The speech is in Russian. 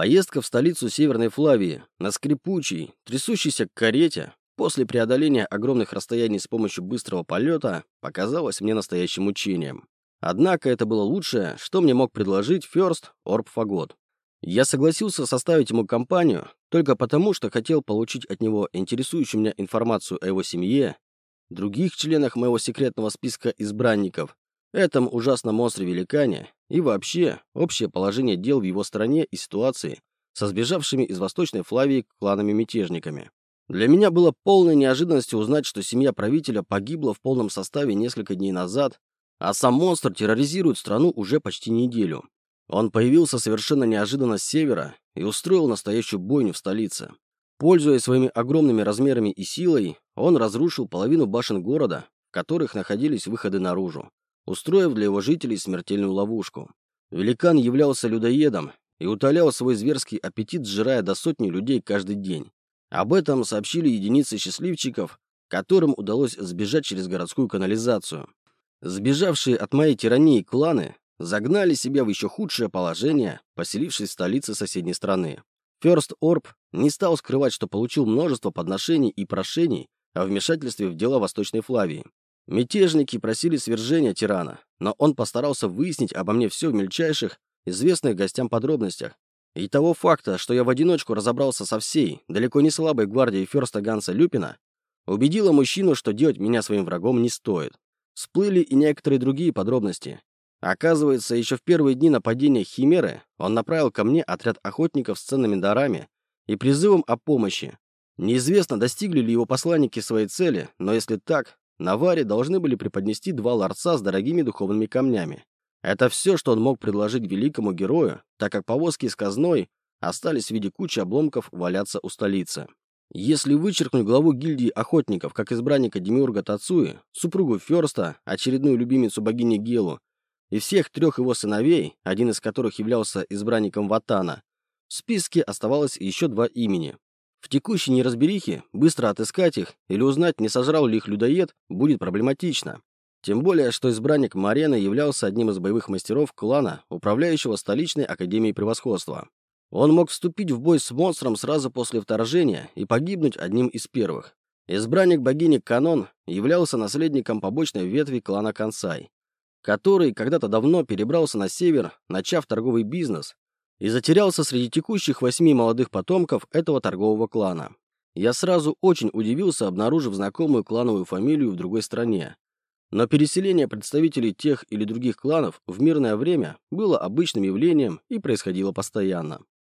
Поездка в столицу Северной Флавии на скрипучей, трясущейся карете после преодоления огромных расстояний с помощью быстрого полета показалась мне настоящим учением. Однако это было лучшее, что мне мог предложить Ферст Орб Фагот. Я согласился составить ему компанию только потому, что хотел получить от него интересующую меня информацию о его семье, других членах моего секретного списка избранников, этом ужасном монстре-великане и вообще общее положение дел в его стране и ситуации со сбежавшими из Восточной Флавии кланами-мятежниками. Для меня было полной неожиданностью узнать, что семья правителя погибла в полном составе несколько дней назад, а сам монстр терроризирует страну уже почти неделю. Он появился совершенно неожиданно с севера и устроил настоящую бойню в столице. Пользуясь своими огромными размерами и силой, он разрушил половину башен города, в которых находились выходы наружу, устроив для его жителей смертельную ловушку. Великан являлся людоедом и утолял свой зверский аппетит, сжирая до сотни людей каждый день. Об этом сообщили единицы счастливчиков, которым удалось сбежать через городскую канализацию. Сбежавшие от моей тирании кланы загнали себя в еще худшее положение, поселившись в столице соседней страны. Ферст Орб не стал скрывать, что получил множество подношений и прошений о вмешательстве в дела Восточной Флавии. Мятежники просили свержения тирана, но он постарался выяснить обо мне все в мельчайших, известных гостям подробностях, и того факта, что я в одиночку разобрался со всей, далеко не слабой гвардией Ферста Ганса Люпина, убедило мужчину, что делать меня своим врагом не стоит. Всплыли и некоторые другие подробности. Оказывается, еще в первые дни нападения Химеры он направил ко мне отряд охотников с ценными дарами и призывом о помощи. Неизвестно, достигли ли его посланники своей цели, но если так, на Варе должны были преподнести два ларца с дорогими духовными камнями. Это все, что он мог предложить великому герою, так как повозки с казной остались в виде кучи обломков валяться у столицы. Если вычеркнуть главу гильдии охотников как избранника Демиурга Тацуи, супругу Ферста, очередную любимицу богини Гелу, и всех трех его сыновей, один из которых являлся избранником Ватана, в списке оставалось еще два имени. В текущей неразберихе быстро отыскать их или узнать, не сожрал ли их людоед, будет проблематично. Тем более, что избранник Марена являлся одним из боевых мастеров клана, управляющего столичной академией превосходства. Он мог вступить в бой с монстром сразу после вторжения и погибнуть одним из первых. Избранник богини Канон являлся наследником побочной ветви клана Кансай, который когда-то давно перебрался на север, начав торговый бизнес, и затерялся среди текущих восьми молодых потомков этого торгового клана. Я сразу очень удивился, обнаружив знакомую клановую фамилию в другой стране, но переселение представителей тех или других кланов в мирное время было обычным явлением и происходило постоянно.